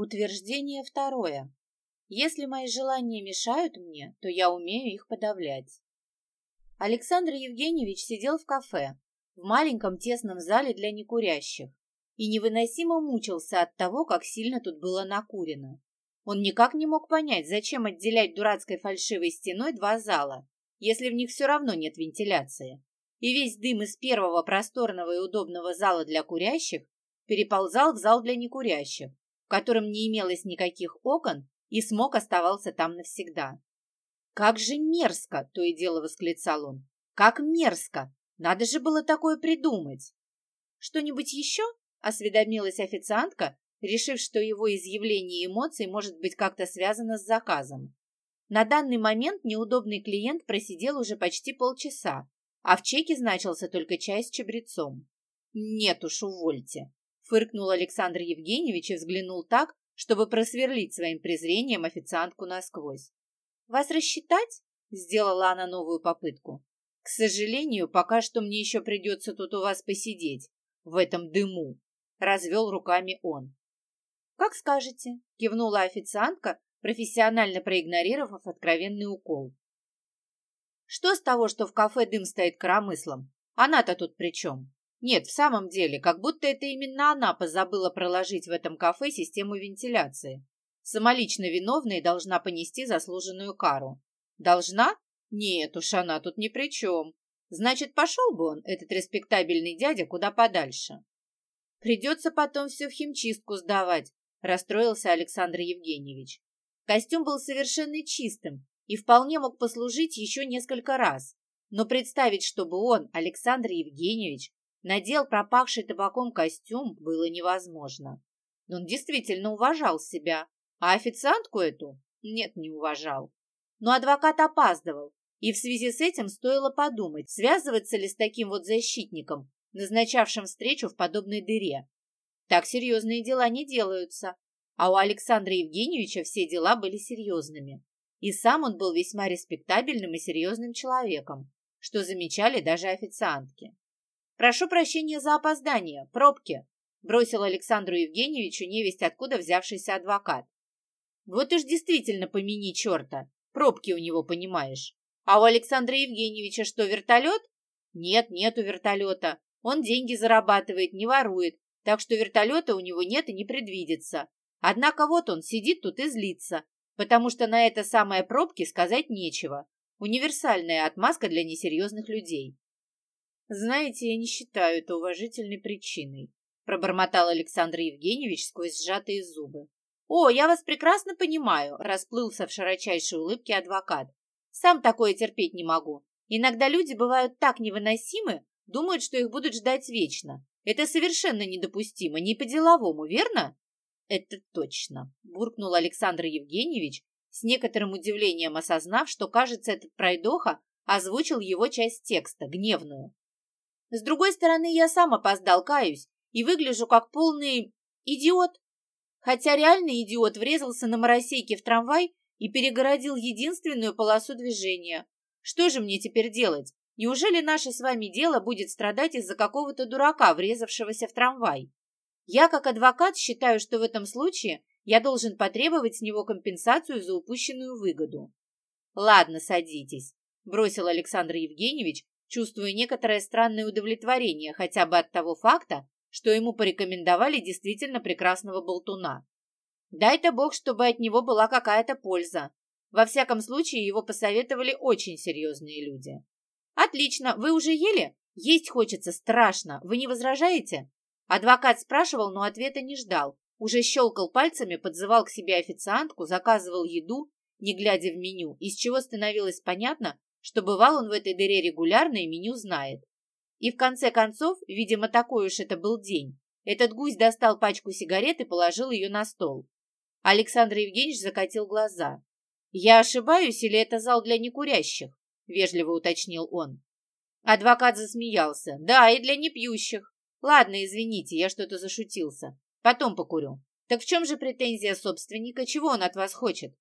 Утверждение второе. Если мои желания мешают мне, то я умею их подавлять. Александр Евгеньевич сидел в кафе, в маленьком тесном зале для некурящих, и невыносимо мучился от того, как сильно тут было накурено. Он никак не мог понять, зачем отделять дурацкой фальшивой стеной два зала, если в них все равно нет вентиляции. И весь дым из первого просторного и удобного зала для курящих переползал в зал для некурящих, в котором не имелось никаких окон, и смог оставался там навсегда. «Как же мерзко!» — то и дело восклицал он. «Как мерзко! Надо же было такое придумать!» «Что-нибудь еще?» — осведомилась официантка, решив, что его изъявление эмоций может быть как-то связано с заказом. На данный момент неудобный клиент просидел уже почти полчаса, а в чеке значился только чай с чабрецом. «Нет уж, увольте!» — фыркнул Александр Евгеньевич и взглянул так, чтобы просверлить своим презрением официантку насквозь. «Вас рассчитать?» — сделала она новую попытку. «К сожалению, пока что мне еще придется тут у вас посидеть, в этом дыму», — развел руками он. «Как скажете», — кивнула официантка, профессионально проигнорировав откровенный укол. «Что с того, что в кафе дым стоит коромыслом? Она-то тут при чем?» Нет, в самом деле, как будто это именно она позабыла проложить в этом кафе систему вентиляции. Самолично виновная должна понести заслуженную кару. Должна? Нет уж, она тут ни при чем. Значит, пошел бы он, этот респектабельный дядя, куда подальше. Придется потом все в химчистку сдавать, расстроился Александр Евгеньевич. Костюм был совершенно чистым и вполне мог послужить еще несколько раз. Но представить, чтобы он, Александр Евгеньевич, надел пропахший табаком костюм, было невозможно. Он действительно уважал себя, а официантку эту нет, не уважал. Но адвокат опаздывал, и в связи с этим стоило подумать, связываться ли с таким вот защитником, назначавшим встречу в подобной дыре. Так серьезные дела не делаются, а у Александра Евгеньевича все дела были серьезными. И сам он был весьма респектабельным и серьезным человеком, что замечали даже официантки. «Прошу прощения за опоздание. Пробки», — бросил Александру Евгеньевичу невесть откуда взявшийся адвокат. «Вот уж действительно помяни черта. Пробки у него, понимаешь. А у Александра Евгеньевича что, вертолет? Нет, нету вертолета. Он деньги зарабатывает, не ворует, так что вертолета у него нет и не предвидится. Однако вот он сидит тут и злится, потому что на это самое пробки сказать нечего. Универсальная отмазка для несерьезных людей. «Знаете, я не считаю это уважительной причиной», пробормотал Александр Евгеньевич сквозь сжатые зубы. «О, я вас прекрасно понимаю», расплылся в широчайшей улыбке адвокат. «Сам такое терпеть не могу. Иногда люди бывают так невыносимы, думают, что их будут ждать вечно. Это совершенно недопустимо, не по-деловому, верно?» «Это точно», — буркнул Александр Евгеньевич, с некоторым удивлением осознав, что, кажется, этот пройдоха озвучил его часть текста, гневную. С другой стороны, я сам опоздал, каюсь, и выгляжу как полный идиот. Хотя реальный идиот врезался на моросейке в трамвай и перегородил единственную полосу движения. Что же мне теперь делать? Неужели наше с вами дело будет страдать из-за какого-то дурака, врезавшегося в трамвай? Я, как адвокат, считаю, что в этом случае я должен потребовать с него компенсацию за упущенную выгоду. Ладно, садитесь, бросил Александр Евгеньевич, чувствуя некоторое странное удовлетворение хотя бы от того факта, что ему порекомендовали действительно прекрасного болтуна. Дай-то бог, чтобы от него была какая-то польза. Во всяком случае, его посоветовали очень серьезные люди. «Отлично, вы уже ели? Есть хочется страшно. Вы не возражаете?» Адвокат спрашивал, но ответа не ждал. Уже щелкал пальцами, подзывал к себе официантку, заказывал еду, не глядя в меню, из чего становилось понятно, что бывал он в этой дыре регулярно и меню знает. И в конце концов, видимо, такой уж это был день, этот гусь достал пачку сигарет и положил ее на стол. Александр Евгеньевич закатил глаза. «Я ошибаюсь, или это зал для некурящих?» – вежливо уточнил он. Адвокат засмеялся. «Да, и для непьющих. Ладно, извините, я что-то зашутился. Потом покурю. Так в чем же претензия собственника? Чего он от вас хочет?»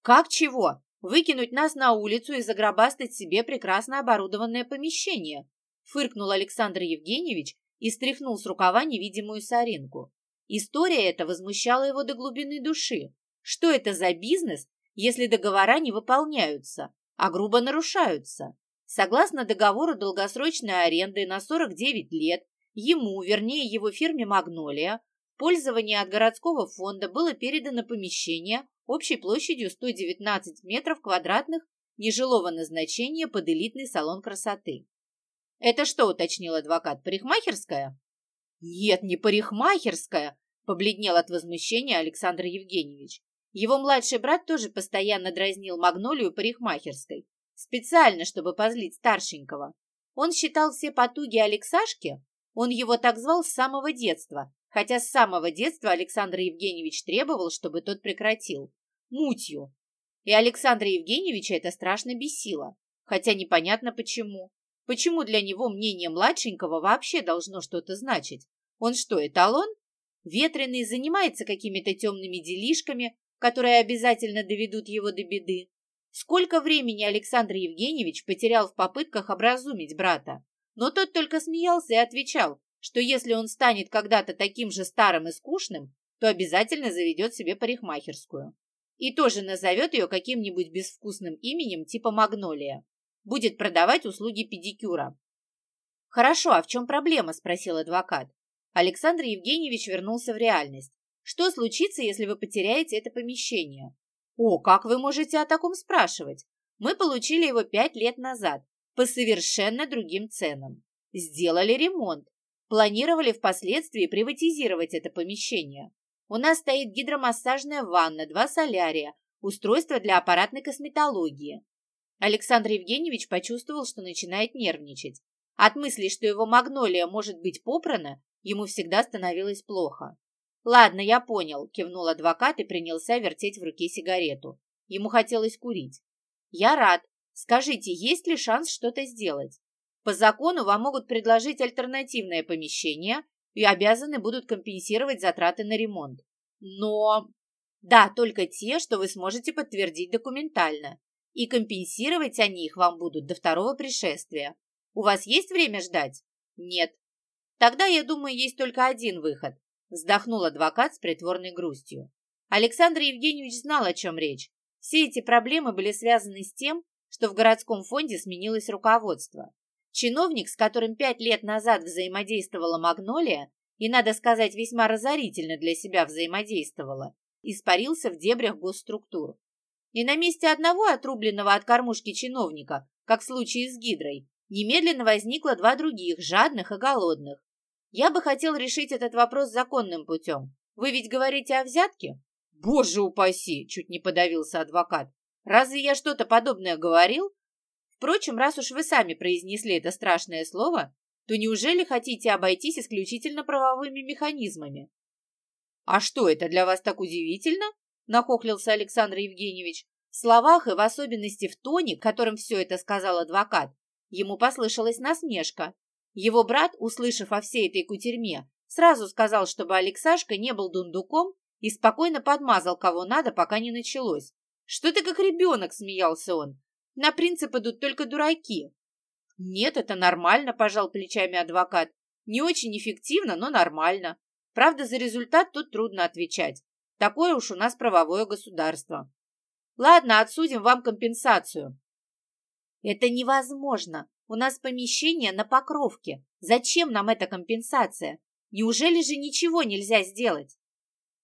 «Как чего? Выкинуть нас на улицу и загробастать себе прекрасно оборудованное помещение, фыркнул Александр Евгеньевич и стряхнул с рукава невидимую соринку. История эта возмущала его до глубины души. Что это за бизнес, если договора не выполняются, а грубо нарушаются? Согласно договору долгосрочной аренды на 49 лет, ему, вернее его фирме «Магнолия», пользование от городского фонда было передано помещение общей площадью 119 метров квадратных нежилого назначения под элитный салон красоты. «Это что?» – уточнил адвокат. «Парикмахерская?» «Нет, не парикмахерская!» – побледнел от возмущения Александр Евгеньевич. Его младший брат тоже постоянно дразнил Магнолию парикмахерской, специально, чтобы позлить старшенького. Он считал все потуги Алексашки, он его так звал с самого детства, хотя с самого детства Александр Евгеньевич требовал, чтобы тот прекратил. Мутью. И Александра Евгеньевича это страшно бесило, хотя непонятно почему. Почему для него мнение младшенького вообще должно что-то значить? Он что, эталон? Ветреный занимается какими-то темными делишками, которые обязательно доведут его до беды. Сколько времени Александр Евгеньевич потерял в попытках образумить брата? Но тот только смеялся и отвечал, что если он станет когда-то таким же старым и скучным, то обязательно заведет себе парикмахерскую. И тоже назовет ее каким-нибудь безвкусным именем типа Магнолия будет продавать услуги педикюра. «Хорошо, а в чем проблема?» – спросил адвокат. Александр Евгеньевич вернулся в реальность. «Что случится, если вы потеряете это помещение?» «О, как вы можете о таком спрашивать? Мы получили его пять лет назад, по совершенно другим ценам. Сделали ремонт. Планировали впоследствии приватизировать это помещение. У нас стоит гидромассажная ванна, два солярия, устройство для аппаратной косметологии. Александр Евгеньевич почувствовал, что начинает нервничать. От мысли, что его магнолия может быть попрана, ему всегда становилось плохо. «Ладно, я понял», – кивнул адвокат и принялся вертеть в руке сигарету. Ему хотелось курить. «Я рад. Скажите, есть ли шанс что-то сделать? По закону вам могут предложить альтернативное помещение и обязаны будут компенсировать затраты на ремонт. Но... Да, только те, что вы сможете подтвердить документально и компенсировать они их вам будут до второго пришествия. У вас есть время ждать? Нет. Тогда, я думаю, есть только один выход, вздохнул адвокат с притворной грустью. Александр Евгеньевич знал, о чем речь. Все эти проблемы были связаны с тем, что в городском фонде сменилось руководство. Чиновник, с которым пять лет назад взаимодействовала Магнолия, и, надо сказать, весьма разорительно для себя взаимодействовала, испарился в дебрях госструктур. И на месте одного отрубленного от кормушки чиновника, как в случае с Гидрой, немедленно возникло два других, жадных и голодных. Я бы хотел решить этот вопрос законным путем. Вы ведь говорите о взятке? Боже упаси, чуть не подавился адвокат. Разве я что-то подобное говорил? Впрочем, раз уж вы сами произнесли это страшное слово, то неужели хотите обойтись исключительно правовыми механизмами? А что, это для вас так удивительно? нахохлился Александр Евгеньевич. В словах и в особенности в тоне, которым все это сказал адвокат, ему послышалась насмешка. Его брат, услышав о всей этой кутерьме, сразу сказал, чтобы Алексашка не был дундуком и спокойно подмазал кого надо, пока не началось. «Что ты как ребенок?» – смеялся он. «На принцип идут только дураки». «Нет, это нормально», – пожал плечами адвокат. «Не очень эффективно, но нормально. Правда, за результат тут трудно отвечать. Такое уж у нас правовое государство. Ладно, отсудим вам компенсацию. Это невозможно. У нас помещение на Покровке. Зачем нам эта компенсация? Неужели же ничего нельзя сделать?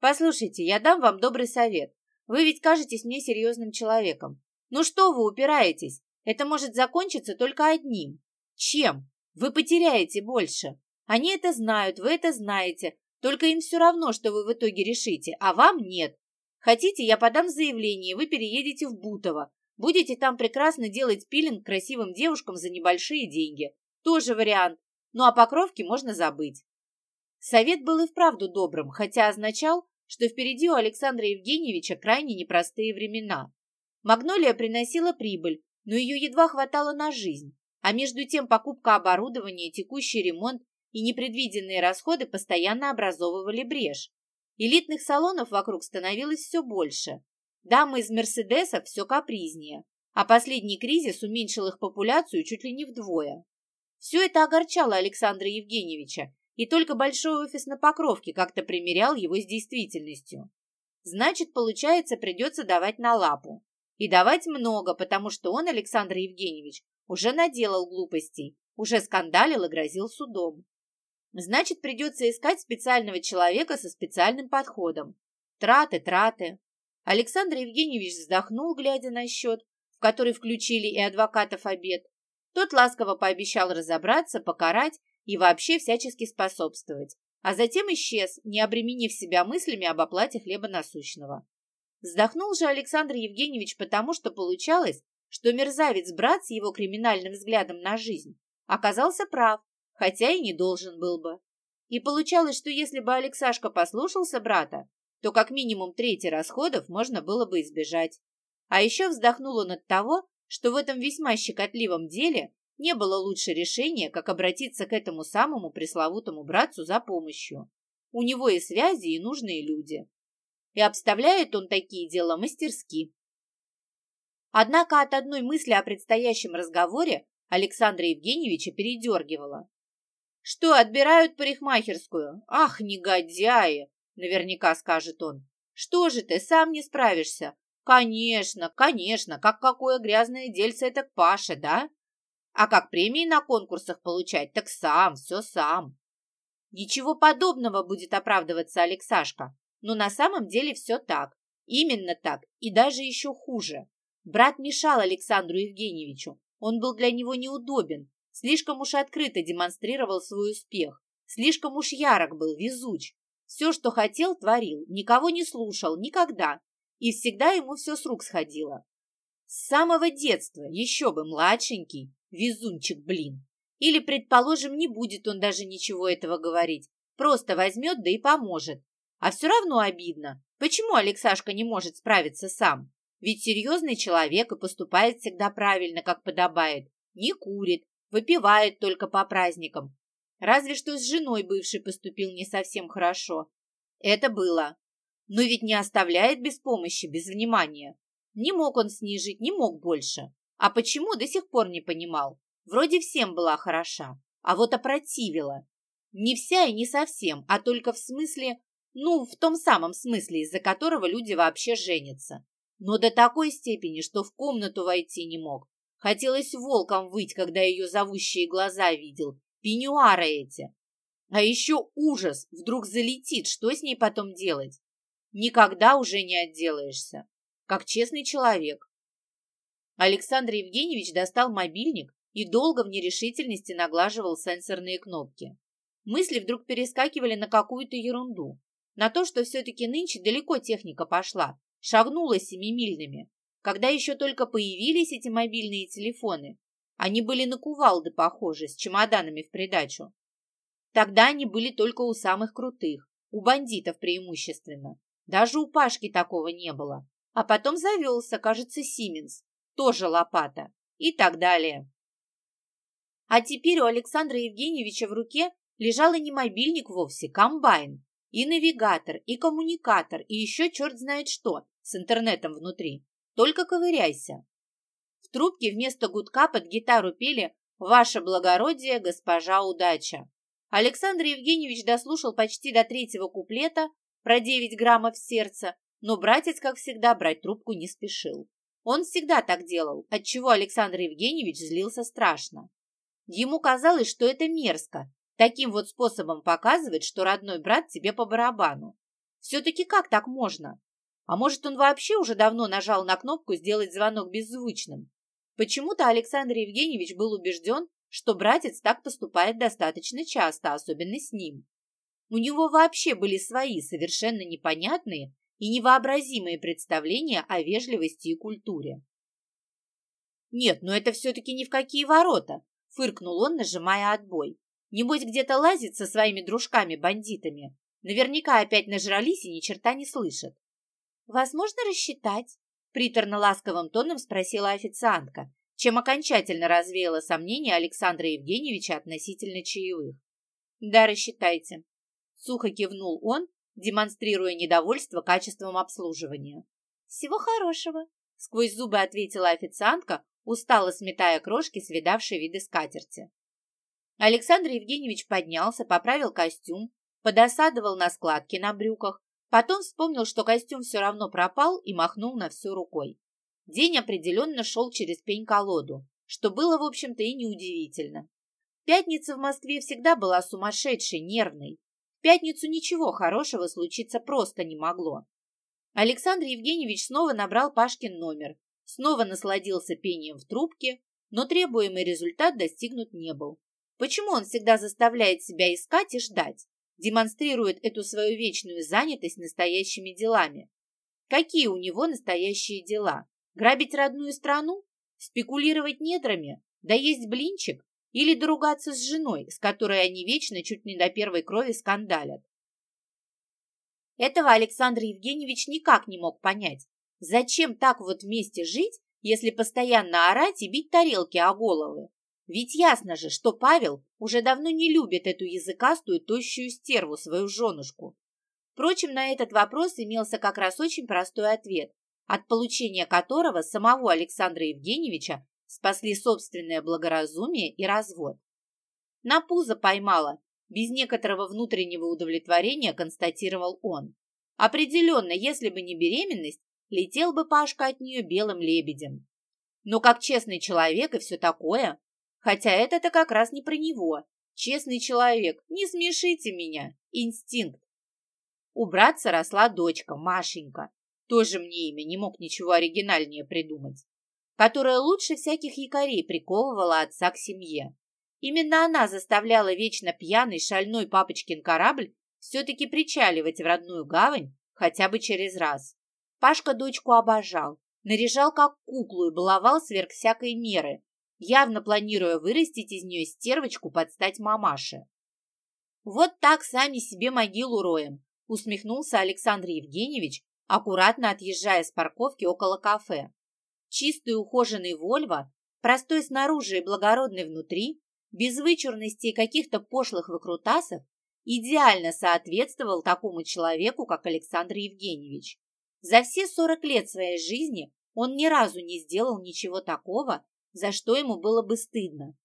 Послушайте, я дам вам добрый совет. Вы ведь кажетесь мне серьезным человеком. Ну что вы упираетесь? Это может закончиться только одним. Чем? Вы потеряете больше. Они это знают, вы это знаете, только им все равно, что вы в итоге решите, а вам нет. Хотите, я подам заявление, вы переедете в Бутово. Будете там прекрасно делать пилинг красивым девушкам за небольшие деньги. Тоже вариант. Ну а покровки можно забыть. Совет был и вправду добрым, хотя означал, что впереди у Александра Евгеньевича крайне непростые времена. Магнолия приносила прибыль, но ее едва хватало на жизнь. А между тем покупка оборудования, текущий ремонт и непредвиденные расходы постоянно образовывали брешь. Элитных салонов вокруг становилось все больше. Дамы из «Мерседесов» все капризнее, а последний кризис уменьшил их популяцию чуть ли не вдвое. Все это огорчало Александра Евгеньевича, и только большой офис на Покровке как-то примерял его с действительностью. Значит, получается, придется давать на лапу. И давать много, потому что он, Александр Евгеньевич, уже наделал глупостей, уже скандалил и грозил судом. Значит, придется искать специального человека со специальным подходом. Траты, траты. Александр Евгеньевич вздохнул, глядя на счет, в который включили и адвокатов обед. Тот ласково пообещал разобраться, покарать и вообще всячески способствовать, а затем исчез, не обременив себя мыслями об оплате хлеба насущного. Вздохнул же Александр Евгеньевич потому, что получалось, что мерзавец-брат с его криминальным взглядом на жизнь оказался прав, хотя и не должен был бы. И получалось, что если бы Алексашка послушался брата, то как минимум трети расходов можно было бы избежать. А еще вздохнул он от того, что в этом весьма щекотливом деле не было лучше решения, как обратиться к этому самому пресловутому братцу за помощью. У него и связи, и нужные люди. И обставляет он такие дела мастерски. Однако от одной мысли о предстоящем разговоре Александра Евгеньевича передергивала. «Что, отбирают парикмахерскую? Ах, негодяи!» Наверняка скажет он. «Что же ты, сам не справишься? Конечно, конечно, как какое грязное дельце это к Паше, да? А как премии на конкурсах получать, так сам, все сам. Ничего подобного будет оправдываться Алексашка, но на самом деле все так. Именно так, и даже еще хуже. Брат мешал Александру Евгеньевичу, он был для него неудобен, слишком уж открыто демонстрировал свой успех, слишком уж ярок был, везуч. Все, что хотел, творил, никого не слушал, никогда, и всегда ему все с рук сходило. С самого детства, еще бы младшенький, везунчик, блин. Или, предположим, не будет он даже ничего этого говорить, просто возьмет да и поможет. А все равно обидно. Почему Алексашка не может справиться сам? Ведь серьезный человек и поступает всегда правильно, как подобает. Не курит, выпивает только по праздникам. Разве что с женой бывший поступил не совсем хорошо. Это было. Но ведь не оставляет без помощи, без внимания. Не мог он с ней жить, не мог больше. А почему, до сих пор не понимал. Вроде всем была хороша, а вот опротивила. Не вся и не совсем, а только в смысле, ну, в том самом смысле, из-за которого люди вообще женятся. Но до такой степени, что в комнату войти не мог. Хотелось волком выть, когда ее зовущие глаза видел. Пенюары эти. А еще ужас, вдруг залетит, что с ней потом делать? никогда уже не отделаешься, как честный человек. Александр Евгеньевич достал мобильник и долго в нерешительности наглаживал сенсорные кнопки. Мысли вдруг перескакивали на какую-то ерунду, на то, что все-таки нынче далеко техника пошла, шагнула семимильными, когда еще только появились эти мобильные телефоны. Они были на кувалды похожи, с чемоданами в придачу. Тогда они были только у самых крутых, у бандитов преимущественно. Даже у Пашки такого не было. А потом завелся, кажется, Сименс, тоже лопата и так далее. А теперь у Александра Евгеньевича в руке лежал и не мобильник вовсе, комбайн, и навигатор, и коммуникатор, и еще черт знает что с интернетом внутри. Только ковыряйся. В трубке вместо гудка под гитару пели «Ваше благородие, госпожа удача». Александр Евгеньевич дослушал почти до третьего куплета, про 9 граммов сердца, но братец, как всегда, брать трубку не спешил. Он всегда так делал, отчего Александр Евгеньевич злился страшно. Ему казалось, что это мерзко, таким вот способом показывать, что родной брат тебе по барабану. Все-таки как так можно? А может, он вообще уже давно нажал на кнопку «Сделать звонок беззвучным»? Почему-то Александр Евгеньевич был убежден, что братец так поступает достаточно часто, особенно с ним. У него вообще были свои совершенно непонятные и невообразимые представления о вежливости и культуре. «Нет, но это все-таки ни в какие ворота!» — фыркнул он, нажимая отбой. «Небось, где-то лазит со своими дружками-бандитами. Наверняка опять нажрались и ни черта не слышат». «Возможно рассчитать?» — приторно-ласковым тоном спросила официантка, чем окончательно развеяла сомнения Александра Евгеньевича относительно чаевых. «Да, рассчитайте», Сухо кивнул он, демонстрируя недовольство качеством обслуживания. «Всего хорошего!» — сквозь зубы ответила официантка, устало сметая крошки с видавшей виды скатерти. Александр Евгеньевич поднялся, поправил костюм, подосадовал на складки на брюках, потом вспомнил, что костюм все равно пропал и махнул на всю рукой. День определенно шел через пень-колоду, что было, в общем-то, и неудивительно. Пятница в Москве всегда была сумасшедшей, нервной. В пятницу ничего хорошего случиться просто не могло. Александр Евгеньевич снова набрал Пашкин номер, снова насладился пением в трубке, но требуемый результат достигнут не был. Почему он всегда заставляет себя искать и ждать, демонстрирует эту свою вечную занятость настоящими делами? Какие у него настоящие дела? Грабить родную страну? Спекулировать недрами? Да есть блинчик? Или доругаться с женой, с которой они вечно чуть не до первой крови скандалят? Этого Александр Евгеньевич никак не мог понять. Зачем так вот вместе жить, если постоянно орать и бить тарелки о головы? Ведь ясно же, что Павел уже давно не любит эту языкастую тощую стерву, свою женушку. Впрочем, на этот вопрос имелся как раз очень простой ответ, от получения которого самого Александра Евгеньевича спасли собственное благоразумие и развод. На пузо поймала, без некоторого внутреннего удовлетворения констатировал он. Определенно, если бы не беременность, летел бы Пашка от нее белым лебедем. Но как честный человек и все такое, хотя это-то как раз не про него. Честный человек, не смешите меня, инстинкт. У братца росла дочка, Машенька, тоже мне имя, не мог ничего оригинальнее придумать, которая лучше всяких якорей приковывала отца к семье. Именно она заставляла вечно пьяный шальной папочкин корабль все-таки причаливать в родную гавань хотя бы через раз. Пашка дочку обожал, наряжал как куклу и баловал сверх всякой меры, явно планируя вырастить из нее стервочку под стать мамаше. «Вот так сами себе могилу роем», усмехнулся Александр Евгеньевич, аккуратно отъезжая с парковки около кафе. Чистый ухоженный Вольво, простой снаружи и благородный внутри, без вычурности и каких-то пошлых выкрутасов, идеально соответствовал такому человеку, как Александр Евгеньевич. За все 40 лет своей жизни он ни разу не сделал ничего такого, за что ему было бы стыдно,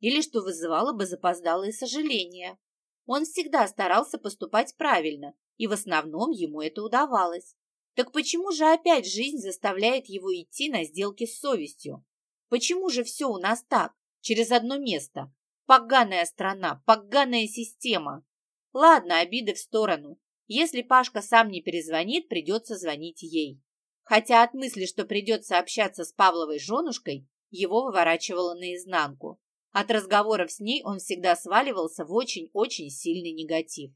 или что вызывало бы запоздалые сожаления. Он всегда старался поступать правильно, и в основном ему это удавалось. Так почему же опять жизнь заставляет его идти на сделки с совестью? Почему же все у нас так, через одно место? Поганая страна, поганая система. Ладно, обиды в сторону. Если Пашка сам не перезвонит, придется звонить ей. Хотя от мысли, что придется общаться с Павловой женушкой, его выворачивало наизнанку. От разговоров с ней он всегда сваливался в очень-очень сильный негатив.